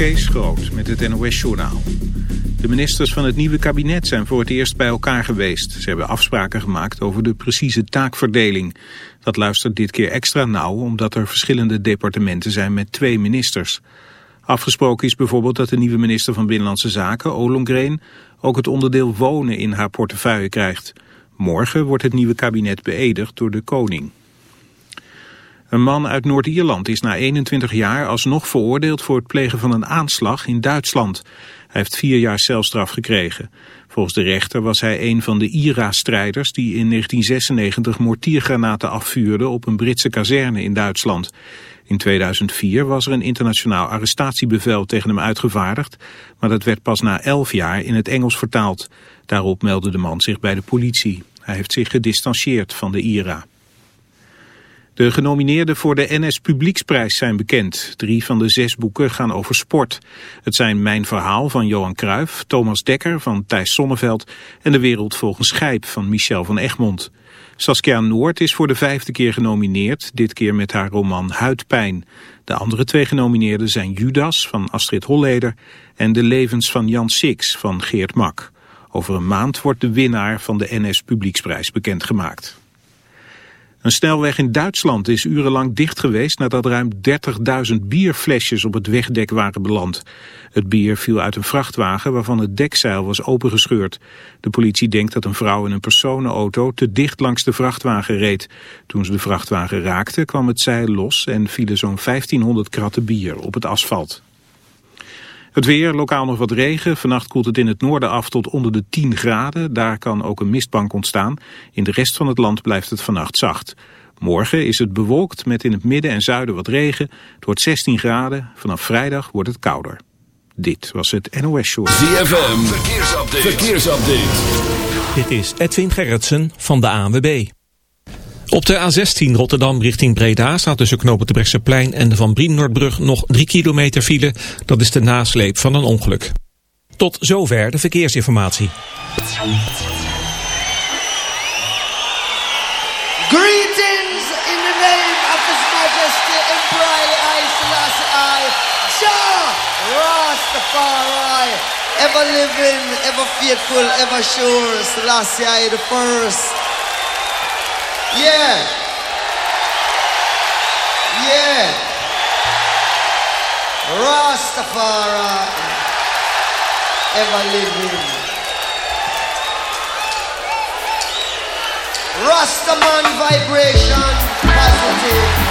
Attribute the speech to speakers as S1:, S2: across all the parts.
S1: Kees Groot met het NOS-journaal. De ministers van het nieuwe kabinet zijn voor het eerst bij elkaar geweest. Ze hebben afspraken gemaakt over de precieze taakverdeling. Dat luistert dit keer extra nauw omdat er verschillende departementen zijn met twee ministers. Afgesproken is bijvoorbeeld dat de nieuwe minister van Binnenlandse Zaken, Ollongren, ook het onderdeel wonen in haar portefeuille krijgt. Morgen wordt het nieuwe kabinet beëdigd door de koning. Een man uit Noord-Ierland is na 21 jaar alsnog veroordeeld voor het plegen van een aanslag in Duitsland. Hij heeft vier jaar celstraf gekregen. Volgens de rechter was hij een van de IRA-strijders die in 1996 mortiergranaten afvuurden op een Britse kazerne in Duitsland. In 2004 was er een internationaal arrestatiebevel tegen hem uitgevaardigd, maar dat werd pas na elf jaar in het Engels vertaald. Daarop meldde de man zich bij de politie. Hij heeft zich gedistanceerd van de IRA. De genomineerden voor de NS Publieksprijs zijn bekend. Drie van de zes boeken gaan over sport. Het zijn Mijn Verhaal van Johan Cruijff, Thomas Dekker van Thijs Sonneveld en De Wereld volgens Schijp van Michel van Egmond. Saskia Noord is voor de vijfde keer genomineerd, dit keer met haar roman Huidpijn. De andere twee genomineerden zijn Judas van Astrid Holleder en De Levens van Jan Six van Geert Mak. Over een maand wordt de winnaar van de NS Publieksprijs bekendgemaakt. Een snelweg in Duitsland is urenlang dicht geweest nadat ruim 30.000 bierflesjes op het wegdek waren beland. Het bier viel uit een vrachtwagen waarvan het dekzeil was opengescheurd. De politie denkt dat een vrouw in een personenauto te dicht langs de vrachtwagen reed. Toen ze de vrachtwagen raakte kwam het zeil los en vielen zo'n 1500 kratten bier op het asfalt. Het weer, lokaal nog wat regen. Vannacht koelt het in het noorden af tot onder de 10 graden. Daar kan ook een mistbank ontstaan. In de rest van het land blijft het vannacht zacht. Morgen is het bewolkt met in het midden en zuiden wat regen. Het wordt 16 graden. Vanaf vrijdag wordt het kouder. Dit was het NOS Show.
S2: ZFM, verkeersupdate. verkeersupdate.
S3: Dit is Edwin Gerritsen van de ANWB. Op de A16 Rotterdam richting Breda staat tussen knopen de Brechtseplein en de Van Briennoordbrug nog 3 kilometer file. Dat is de nasleep van een ongeluk. Tot zover de verkeersinformatie.
S4: Greetings in the name of His Majesty Emperor I Selassie Jah Rastafari, ever living, ever faithful, ever sure, Selassie I the first. Yeah. Yeah. Rastafari. Ever living. Rastaman vibration. Positive.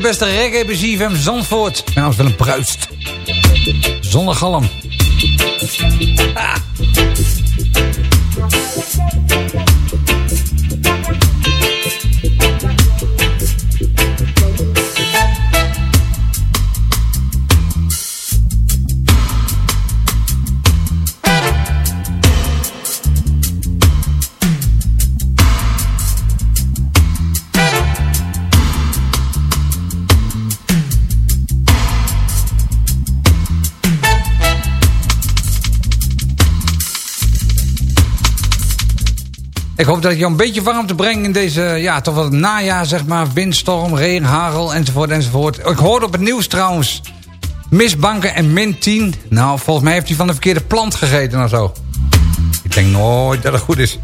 S5: Beste reggae bij ZFM Zandvoort. Mijn naam is Willem Pruist. Zonder galm. Ah. Ik hoop dat ik jou een beetje warm te brengen in deze, ja, toch wel najaar, zeg maar. Windstorm, regen, hagel, enzovoort, enzovoort. Ik hoorde op het nieuws trouwens, misbanken en min 10. Nou, volgens mij heeft hij van de verkeerde plant gegeten of zo. Ik denk nooit dat het goed is.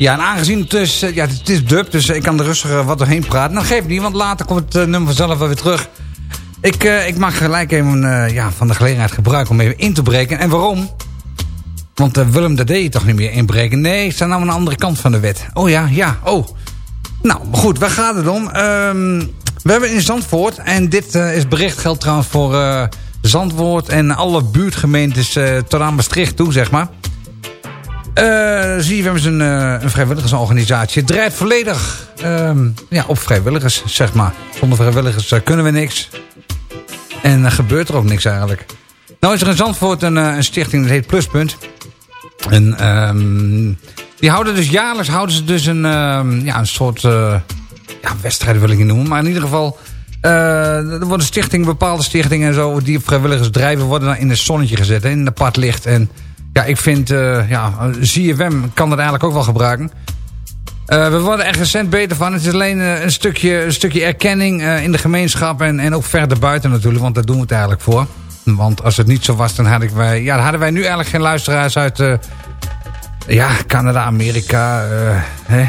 S5: Ja, en aangezien het dus, ja, het is dub, dus ik kan er rustig wat doorheen praten. Nou, geeft niet, want later komt het uh, nummer vanzelf weer terug. Ik, uh, ik mag gelijk even uh, ja, van de gelegenheid gebruiken om even in te breken. En waarom? Want Willem, dat deed je toch niet meer inbreken? Nee, ik sta nou aan de andere kant van de wet. Oh ja, ja, oh. Nou, goed, waar gaat het om? Um, we hebben in Zandvoort, en dit is bericht geldt trouwens voor Zandvoort en alle buurtgemeentes tot aan Maastricht toe, zeg maar. Uh, ZFM is een, uh, een vrijwilligersorganisatie. Het draait volledig uh, ja, op vrijwilligers, zeg maar. Zonder vrijwilligers uh, kunnen we niks. En er gebeurt er ook niks eigenlijk. Nou is er in Zandvoort een, een stichting, dat heet Pluspunt. En um, die houden dus jaarlijks houden ze dus een, um, ja, een soort ja, wedstrijd wil ik niet noemen. Maar in ieder geval, er worden stichtingen, bepaalde stichtingen en zo... die op vrijwilligers drijven, worden dan in een zonnetje gezet. in een apart licht en... Ja, ik vind, uh, ja, ZFM kan dat eigenlijk ook wel gebruiken. Uh, we worden er recent beter van. Het is alleen uh, een, stukje, een stukje erkenning in de gemeenschap en, en ook verder buiten natuurlijk. Want daar doen we het eigenlijk voor. Want als het niet zo was, dan, had ik wij, ja, hadden wij nu eigenlijk geen luisteraars uit ja, Canada, Amerika, hè,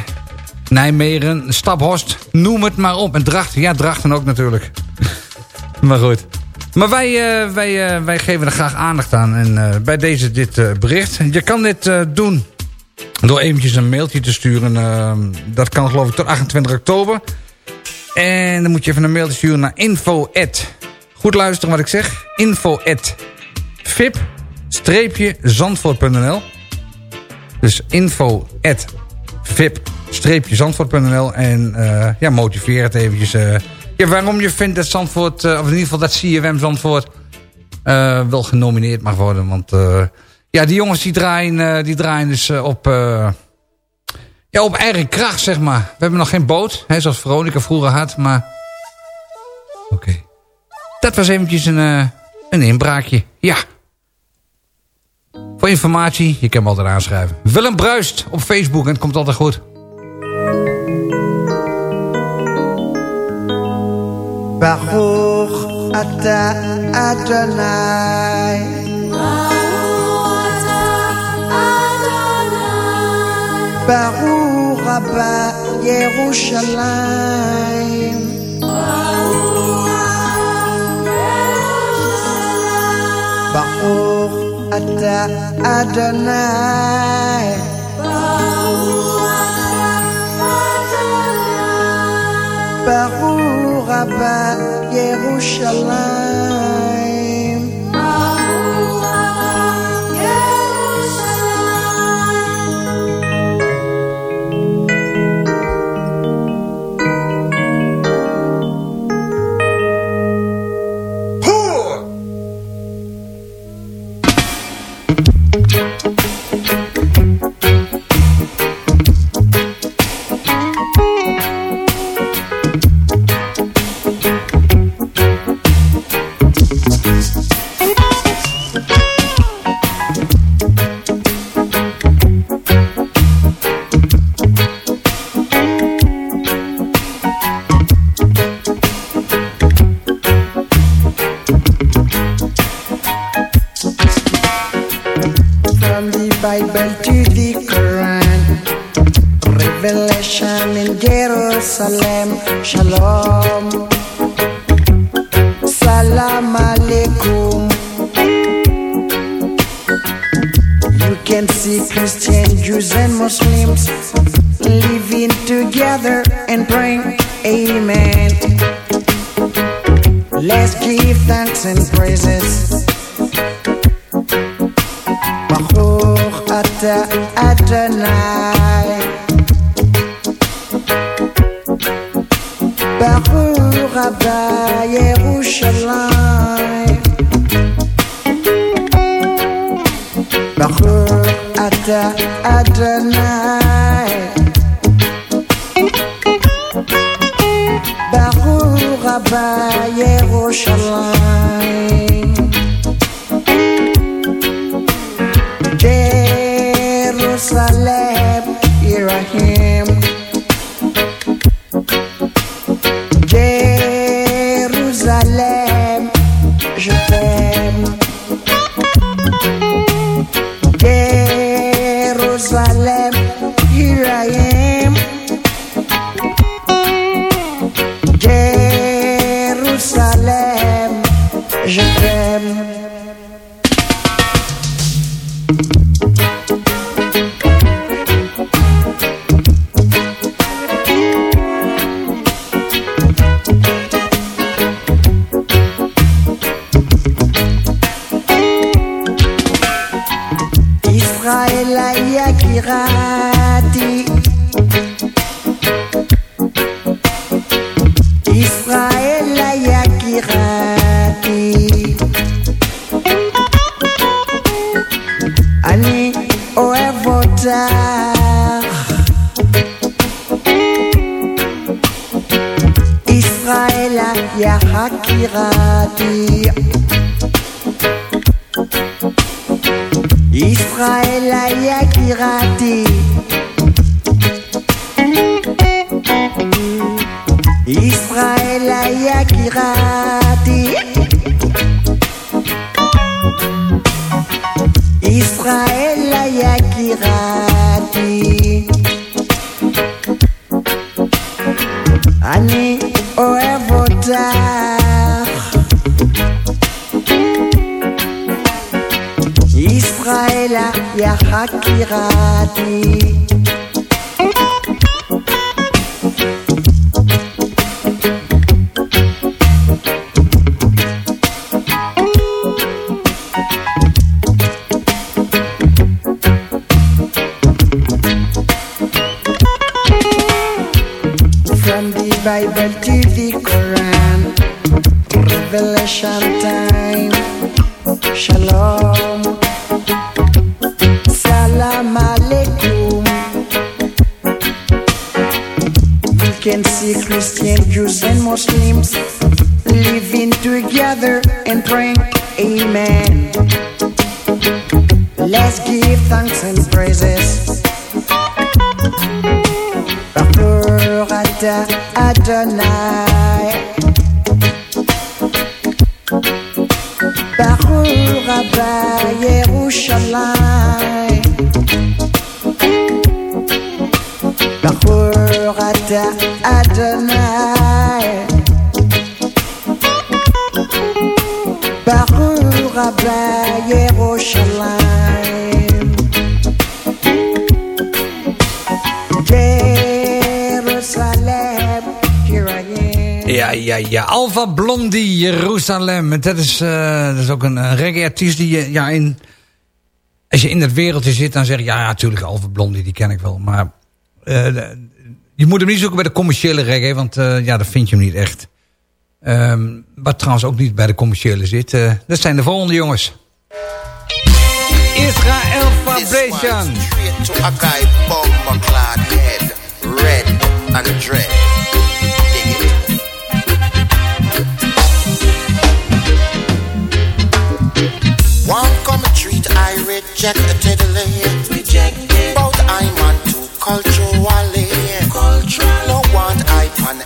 S5: Nijmegen, Staphorst. Noem het maar op. En Drachten, ja, Drachten ook natuurlijk. maar goed. Maar wij, uh, wij, uh, wij geven er graag aandacht aan. En uh, bij deze dit bericht. Je kan dit doen door eventjes een mailtje te sturen. dat kan geloof ik tot 28 oktober. En dan moet je even een mailtje sturen naar info at, Goed luisteren wat ik zeg. Info at vip-zandvoort.nl Dus info at vip-zandvoort.nl En ja, motiveer het eventjes waarom je vindt dat Zandvoort, uh, of in ieder geval dat CFM Zandvoort uh, wel genomineerd mag worden. Want uh, ja, die jongens die draaien, die draaien dus op, ja, op eigen kracht, zeg maar. We hebben nog geen boot, hè, zoals Veronica vroeger had, maar... Oké. Dat was eventjes een, een inbraakje, ja. Voor informatie, je kan me altijd aanschrijven. Willem Bruist op Facebook en het komt altijd goed.
S6: Baruch ata Adonai. Baruch Abba Yerushalayim. Baruch ata Adonai. Baruch רבה ירושלים.
S5: Ja. Alpha Blondie, Jeruzalem. Dat is, eh, dat is ook een, reggae-artiest die je ja, in... Als je in dat wereldje zit, dan zeg je... Ja, natuurlijk, Alpha Blondie, die ken ik wel. Maar eh, je moet hem niet zoeken bij de commerciële reggae. Want eh, ja, dat vind je hem niet echt. Ehm, wat trouwens ook niet bij de commerciële zit. eh, dat zijn de volgende jongens.
S7: Clad head, red and dread. One come treat I rejectedly. Rejected. Bout I'm on to culturally. Cultural. No want I on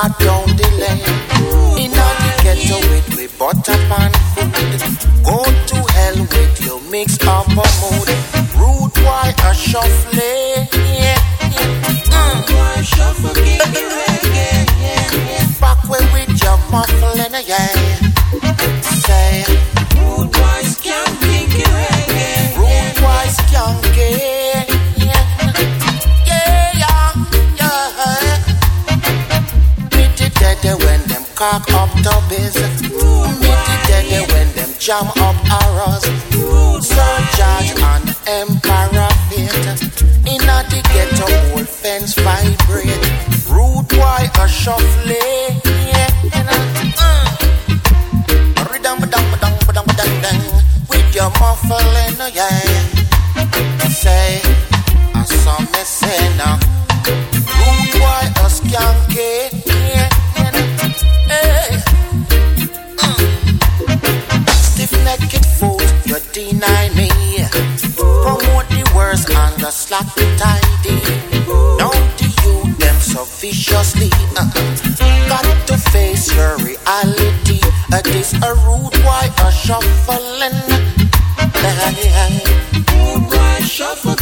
S7: patio. Viciously. Uh, got to face your reality. Uh, this a rude boy a shuffling. Rude boy shuffle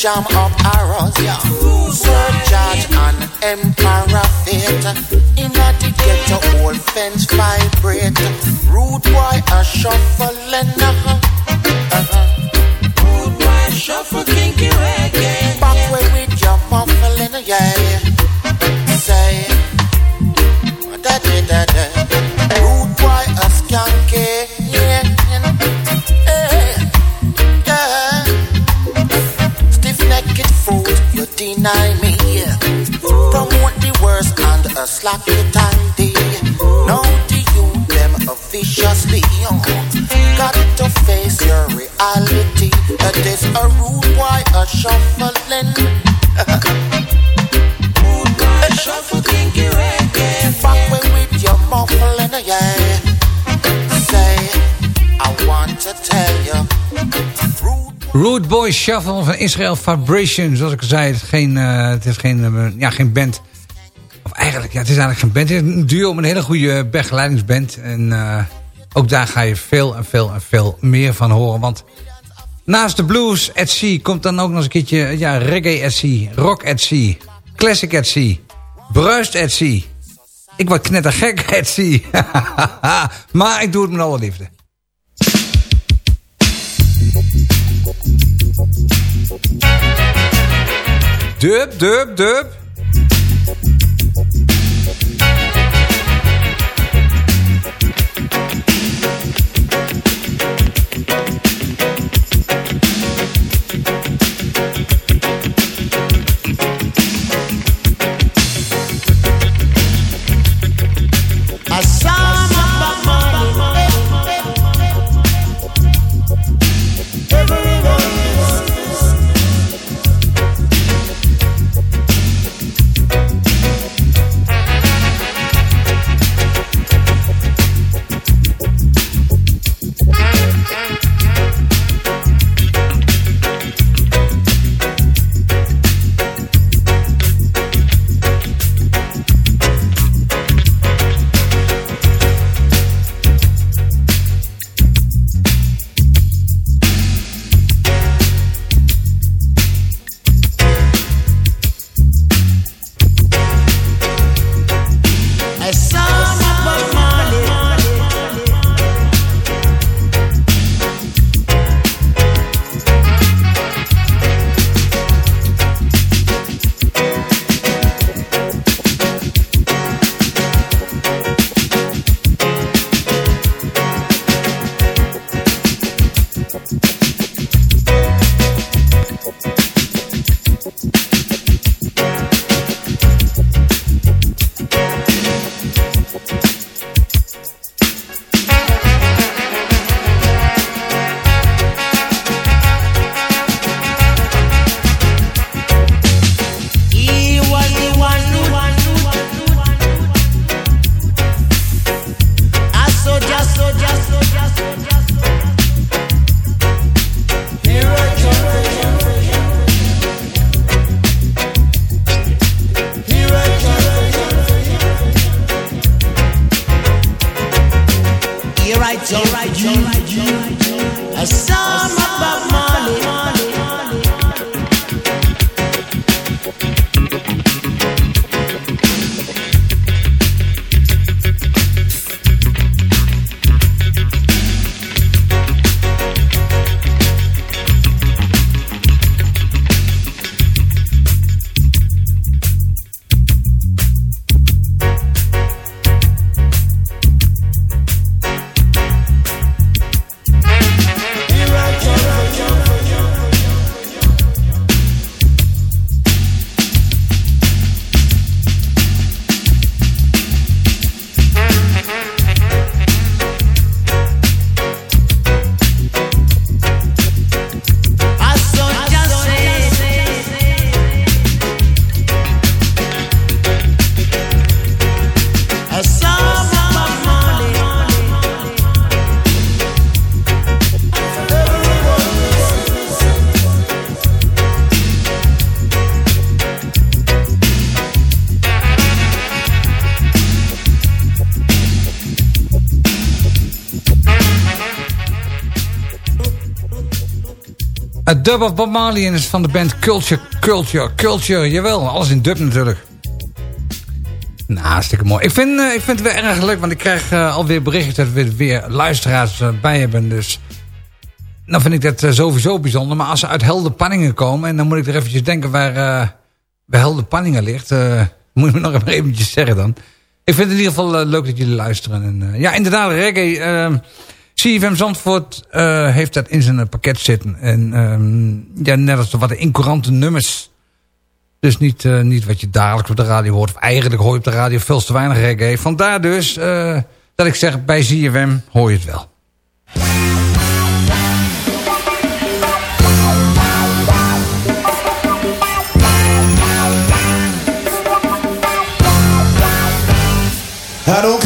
S7: jam up arrows. Yeah. Sir George and Emperor Fate. Inna the ghetto, old fence vibrate. Rude boy a shuffling. Uh-huh. Rude boy shuffle kinky reggae. Deny me. Promote the worst and a slack the tidy. Now to you them uh, Got to face your reality. That is a rude boy a shuffling. Rude Boy Shuffle
S5: van Israel Vibration. Zoals ik al zei, het is geen, eh, het is geen, eh, ja, geen band. Of eigenlijk, ja, het is eigenlijk geen band. Het is een duo met een hele goede begeleidingsband. En eh, ook daar ga je veel en veel en veel meer van horen. Want naast de blues at sea komt dan ook nog eens een keertje ja, reggae at sea, rock at sea, classic at sea, bruist at sea. Ik word knettergek at sea. maar ik doe het met alle liefde. Dub, dub, dub. Dub of Bob Marley is van de band Culture, Culture, Culture. Jawel, alles in dub natuurlijk. Nou, hartstikke mooi. Ik vind, uh, ik vind het weer erg leuk, want ik krijg uh, alweer berichten dat we weer luisteraars uh, bij hebben. Dus dan vind ik dat sowieso bijzonder. Maar als ze uit Helder Panningen komen, en dan moet ik er eventjes denken waar, bij Helder Panningen ligt. moet je me nog even eventjes zeggen dan. Ik vind het in ieder geval leuk dat jullie luisteren. En, ja, inderdaad, reggae... CFM Zandvoort uh, heeft dat in zijn pakket zitten. En um, ja, net als de wat incourante nummers. Dus niet, uh, niet wat je dagelijks op de radio hoort. Of eigenlijk hoor je op de radio veel te weinig reggae. Vandaar dus dat ik zeg, bij CFM hoor je het wel.
S8: Don't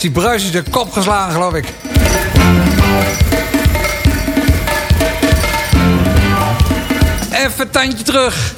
S9: die bruis is de kop geslagen, geloof ik. Even tandje terug.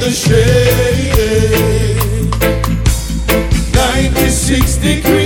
S10: The shade. 96 degrees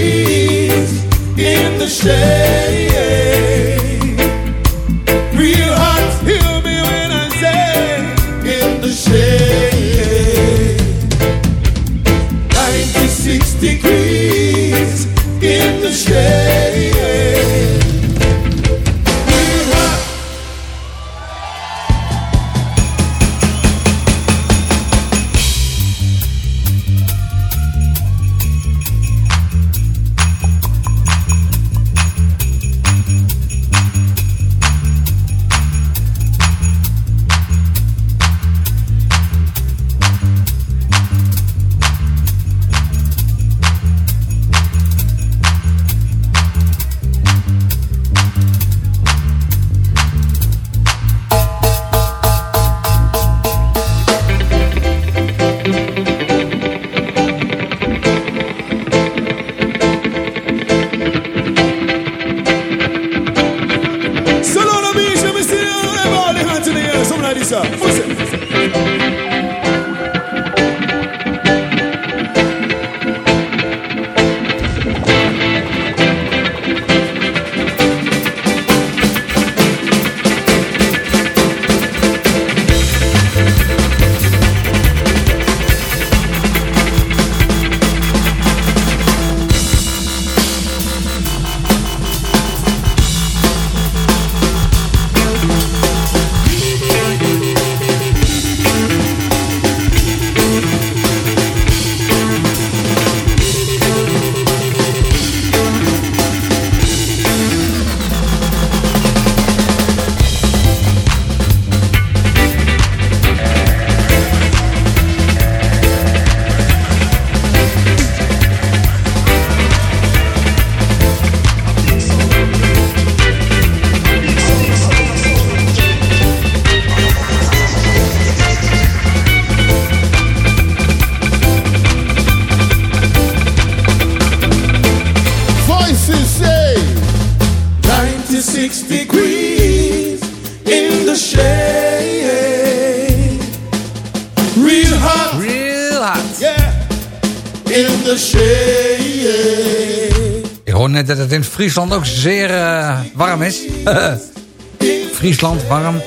S5: Friesland ook zeer eh, warm is. Friesland, warm.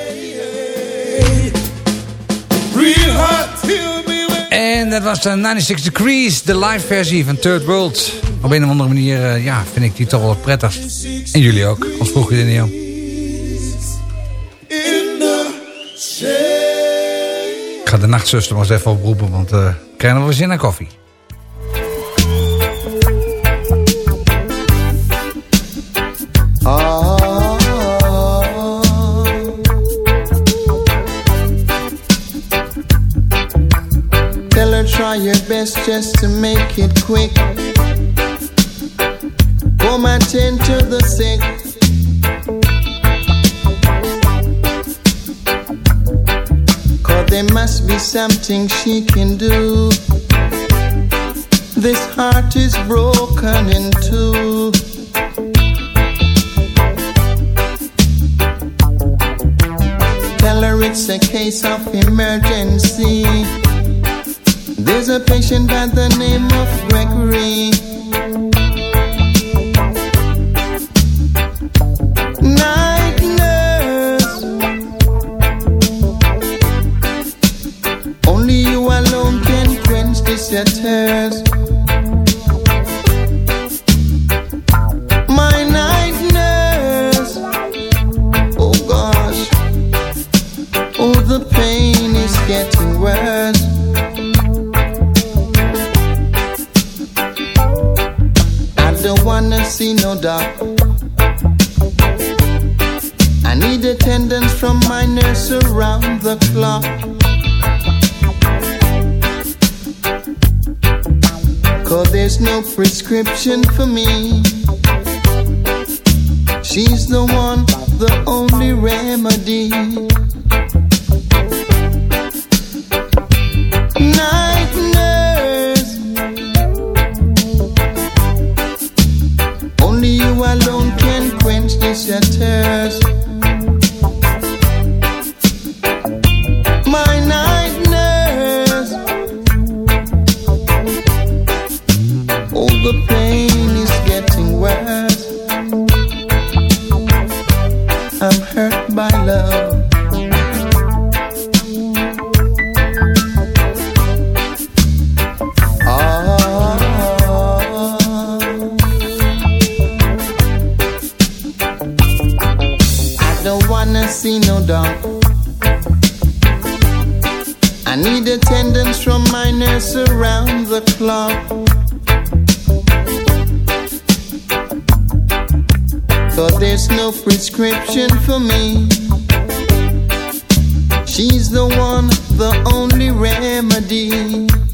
S5: En dat was de 96 Degrees, de live versie van Third World. Op een of andere manier eh, ja, vind ik die toch wel prettig. En jullie ook, als vroeg je dit niet
S8: shade.
S5: Ik ga de nachtzuster maar eens even oproepen, want eh krijgen we zin aan koffie.
S11: Just to make it quick. Come and tend to the sick. Cause there must be something she can do. This heart is broken in two. Tell her it's a case of emergency. There's a patient by the name of Gregory. Night nurse. Only you alone can quench this your there's no prescription for me. She's the one, the only remedy. Cause there's no prescription for me. She's the one, the only remedy.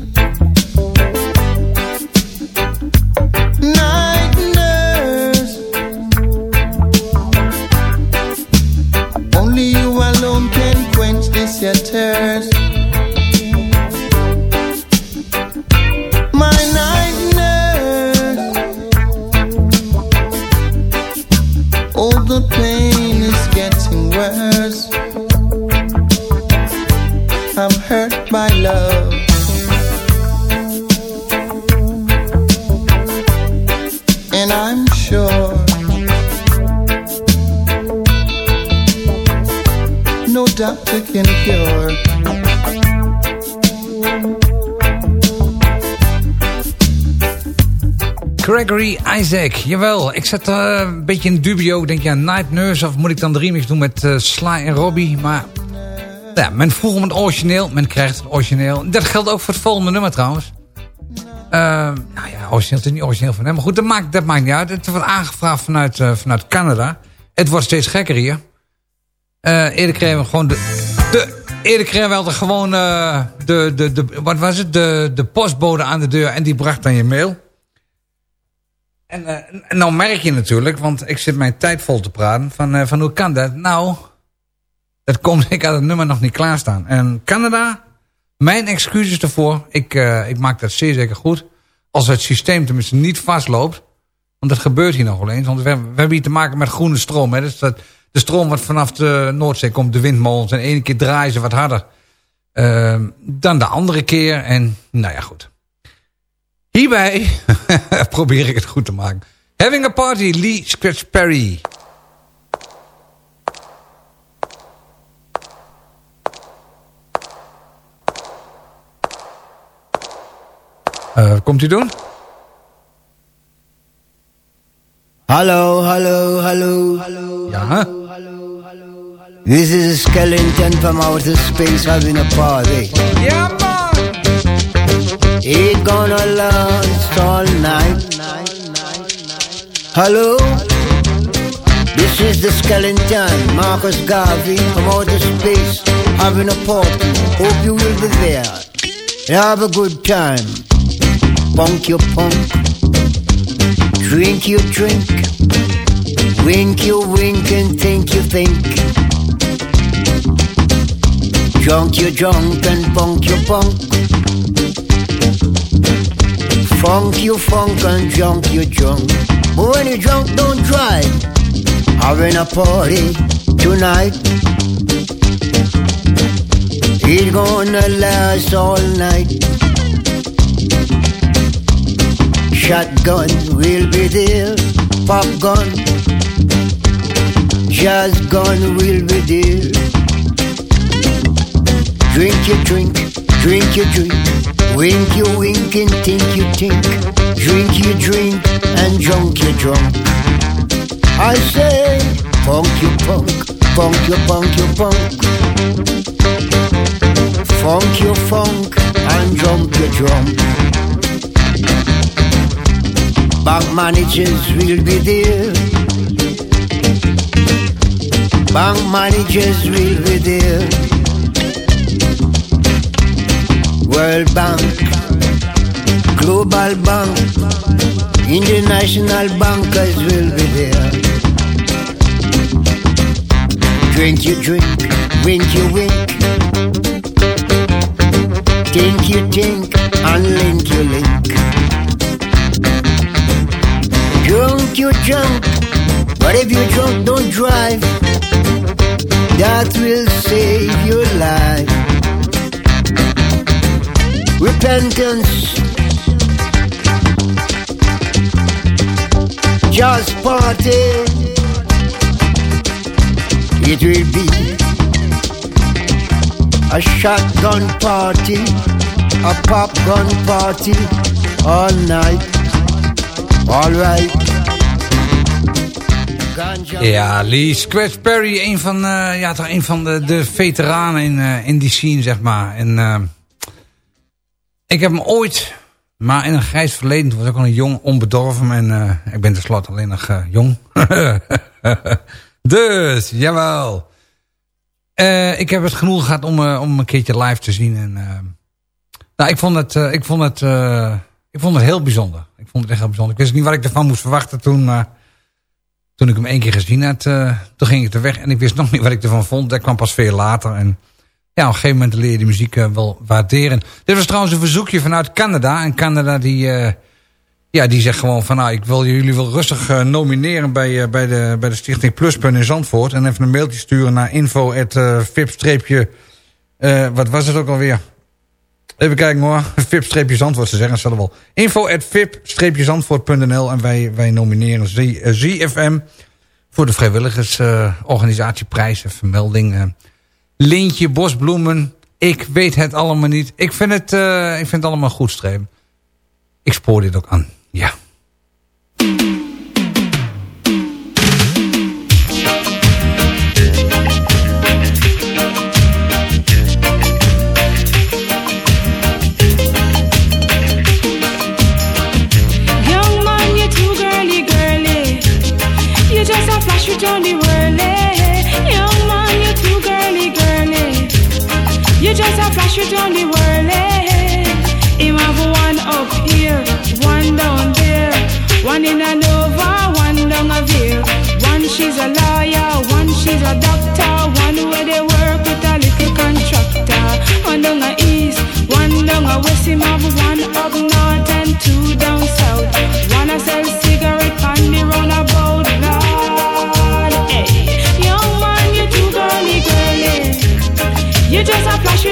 S5: Jawel. Ik zat eh, een beetje in dubio. Denk, ja, Night Nurse of moet ik dan de remix doen met eh, Sly en Robbie? Maar ja, men vroeg om het origineel, men krijgt het origineel. Dat geldt ook voor het volgende nummer trouwens. Eh, nou ja, origineel, is niet origineel van hem. Maar goed, dat maakt, dat maakt niet uit. Het wordt aangevraagd vanuit, vanuit Canada. Het wordt steeds gekker hier. Eerder kregen we gewoon de... de eerder kregen we altijd gewoon de, de, de, wat was het? De, de postbode aan de deur en die bracht dan je mail. En, eh, en nou merk je natuurlijk, want ik zit mijn tijd vol te praten, van, eh, van hoe kan dat? Nou, dat komt, ik had het nummer nog niet klaarstaan. En Canada, mijn excuses ervoor, ik, eh, ik maak dat zeer zeker goed. Als het systeem tenminste niet vastloopt, want dat gebeurt hier nog wel eens. Want we, hebben- hier te maken met groene stroom. Hè? Dus dat, de stroom wat vanaf de Noordzee komt, de windmolens. En ene keer draaien ze wat harder eh, dan de andere keer. En nou ja, goed. Hierbij probeer ik het goed te maken. Having a Party, Lee Scratch Perry. Uh, komt u doen?
S12: Hallo, hallo, hallo.
S5: Ja.
S12: This is a skeleton from outer space having a party.
S5: Ja, man.
S12: It gonna last all night. Hello? This is the skeleton, Marcus Garvey from outer space having a party. Hope you will be there. Have a good time. Punk your punk. Drink you drink. Wink you wink and think you think. Drunk you drunk and punk you punk. Funk you funk and drunk you drunk. But when you drunk, don't drive. Having a party tonight. It's gonna last all night. Shotgun will be there. Pop gun. Jazz gun will be there. Drink your drink, drink your drink. Wink your wink and think you think. Drink your drink and drunk your drunk. I say, funk you punk, funk you punk you punk. Funk you funk and drunk your drunk. Bank managers will be there. Bank managers will be there. World Bank, Global Bank, International bankers will be there. Drink you drink, wink you wink. Think you think, and link you link. Drunk you drunk, but if you drunk don't drive. That will save your life. Repentance. Just party. It will be a shotgun party, a popgun party, all night. All right. Ganja.
S5: Ja, Lee Scratch Perry, een van, uh, ja, toch een van de, de veteranen in, uh, in die scene, zeg maar. En uh, ik heb hem ooit, maar in een grijs verleden, toen was ik al een jong, onbedorven. En ik ben tenslotte alleen nog jong. dus, jawel. ik heb het genoeg gehad om, om een keertje live te zien. En, nou, ik vond het, ik vond het, ik vond het heel bijzonder. Ik vond het echt heel bijzonder. Ik wist niet wat ik ervan moest verwachten toen... maar toen ik hem één keer gezien had, toen ging ik er weg. En ik wist nog niet wat ik ervan vond. Dat kwam pas veel later. En ja, op een gegeven moment leer je de muziek uh, wel waarderen. Dit was trouwens een verzoekje vanuit Canada. En Canada die, uh, ja, die zegt gewoon van... nou, ik wil jullie wel rustig nomineren bij, bij, de, bij de Stichting Pluspunt in Zandvoort. En even een mailtje sturen naar info vip wat was het ook alweer? Even kijken hoor. VIP-zandvoort, ze zeggen het wel. Info at En wij, wij nomineren ZFM voor de vrijwilligersorganisatieprijs. Uh, vermelding. Lintje, bosbloemen. Ik weet het allemaal niet. Ik vind het, uh, ik vind allemaal goed streven. Ik spoor dit ook aan. Ja.
S13: Just a flash it on the world, him have one up here, one down there, one in a Nova, one down a veer. One she's a lawyer, one she's a doctor, one where they work with a little contractor. One down a east, one down a west, him have one up north and two down south. One a sell cigarette on the. You world, eh? Young man, you too girly, girly. You just a flash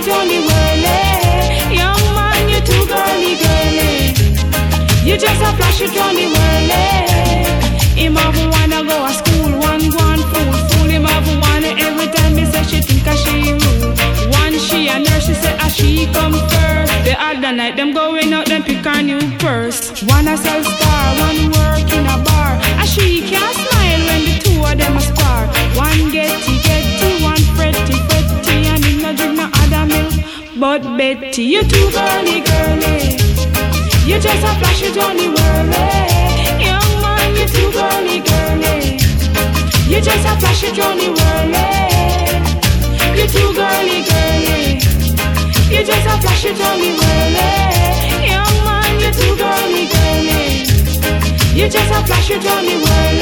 S13: it round the world, eh? Him have wanna go to school, one go on fool, fool him have wanna every time he say she think a she rude. One she a nurse, she say a she come first. The other night them going out, them pick a new purse. One a sell star, one work in a bar. A she can't smile when the two of them a spar. One getty getty, one pretty pretty, and him no drink no other milk. But Betty, you too girly girly. You just a flash it on the world, eh? Young man, you too girly girly. You just a flash it on the world, eh? You too girly girly. You just a flash it on the world, eh? Young man, you too girly girly. You just a flash it on the world,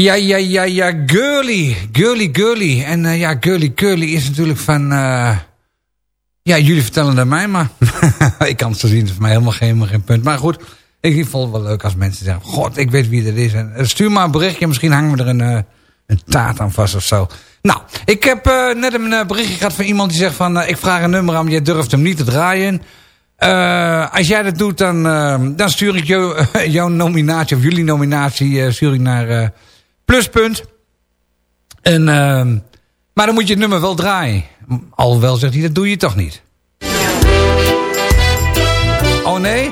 S5: Ja, ja, ja, ja, girly. Girly, girly. En eh, ja, girly, girly is natuurlijk van... eh, ja, jullie vertellen het mij, maar... ik kan het zo zien, het is voor mij helemaal geen, helemaal geen punt. Maar goed, ik vind het wel leuk als mensen zeggen... God, ik weet wie dat is. En, eh, stuur maar een berichtje, misschien hangen we er een, een taart aan vast of zo. Nou, ik heb net een berichtje gehad van iemand die zegt van... ik vraag een nummer aan, jij durft hem niet te draaien. Als jij dat doet, dan, dan stuur ik jou, jouw nominatie... of jullie nominatie stuur ik naar Pluspunt. En, ehm, maar dan moet je het nummer wel draaien. Alhoewel zegt hij, dat doe je toch niet. Oh nee?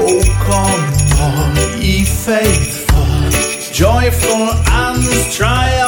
S14: Oh, faithful, joyful and triumphant.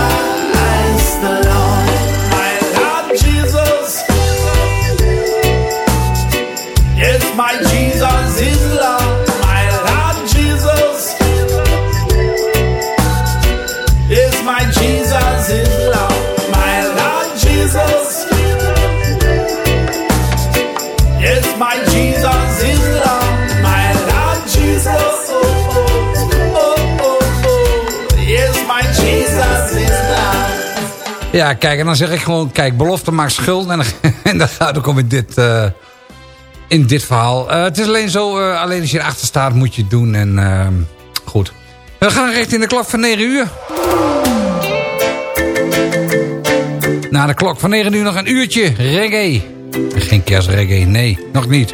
S5: Ja, kijk, en dan zeg ik gewoon... Kijk, belofte maakt schuld. En dan, en dan gaat ook om in dit, eh, in dit verhaal. Eh, het is alleen zo... eh, alleen als je erachter staat, moet je het doen. En goed. We gaan recht in de klok van 9 uur. Na de klok van 9 uur nog een uurtje reggae. Geen kerstreggae, nee, nog niet.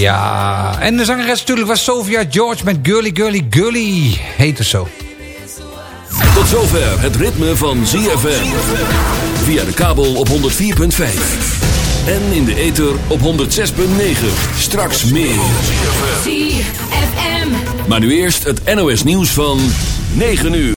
S5: Ja, en de zangeres natuurlijk was Sophia George met Girly Girly Girly. Heet het zo.
S2: Tot zover het ritme van ZFM. Via de kabel op 104.5. En in de ether op 106.9. Straks meer.
S9: ZFM.
S2: Maar nu eerst het NOS nieuws van 9 uur.